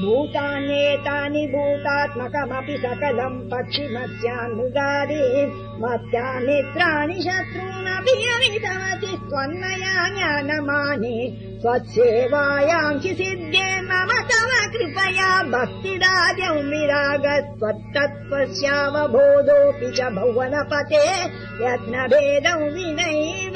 भूतान्येतानि भूतात्मकमपि सकलम् पक्षि मत्या मित्राणि शत्रूनपि अमितमति शत्रून् अपि यत् ज्ञानमानि सिद्धे मम तव कृपया। भक्तिदाद्यौ विरागत्वत्तत्त्वस्यावबोधोऽपि च भुवनपते। यत्नभेदौ विनैव